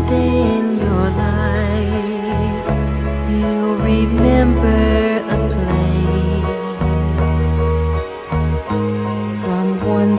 moment in your life you'll remember a place. Someone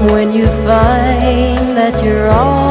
when you find that you're all.